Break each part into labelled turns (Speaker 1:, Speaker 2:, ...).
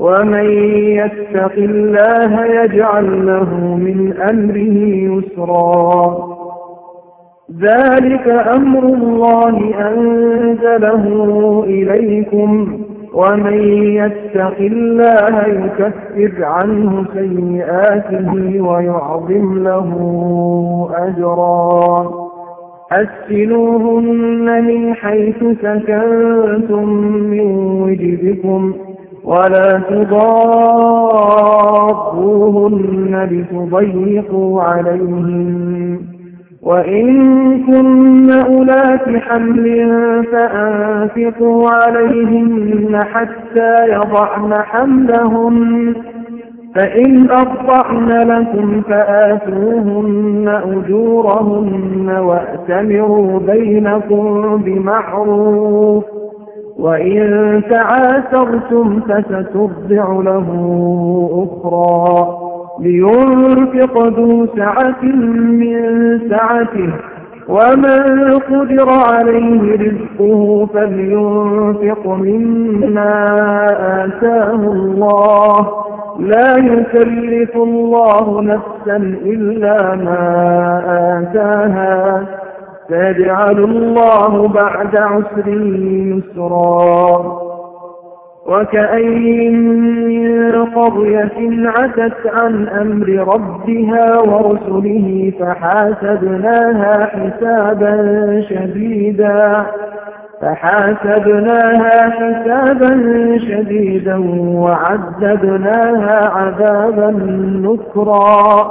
Speaker 1: ومن يتق الله يجعل له من أمره يسرا ذلك أمر الله أنزله إليكم ومن يتق الله يكفر عنه سيئاته ويعظم له أجرا أسلوهن من حيث سكنتم من وجدكم ولا تضاروهن لتضيقوا عليهم وإن كن أولات حمل فأنفقوا عليهن حتى يضعن حملهم فإن أضعن لكم فآتوهن أجورهن وأتمروا بينكم بمعروف وإن تعاثرتم فسترضع له أخرى لينفق ذو سعة من سعته ومن قدر عليه رزقه فلينفق مما آتاه الله لا يكلف الله نفسا إلا ما آتاها سيجعل الله بعد عسر يسرا وكأي من قضية عتت عن أمر ربها ورسله فحاسبناها حسابا شديدا فحاسبناها حسابا شديدا وعذبناها عذابا نكرا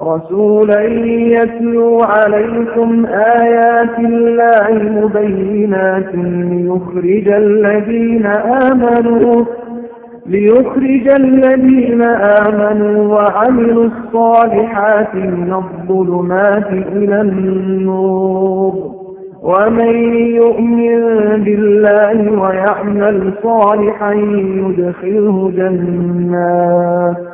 Speaker 1: رسولا يتلو عليكم آيات الله مبينات ليخرج الذين آمنوا ليخرج الذين آمنوا وعملوا الصالحات من الظلمات إلى النور ومن يؤمن بالله ويعمل صالحا يدخله جنات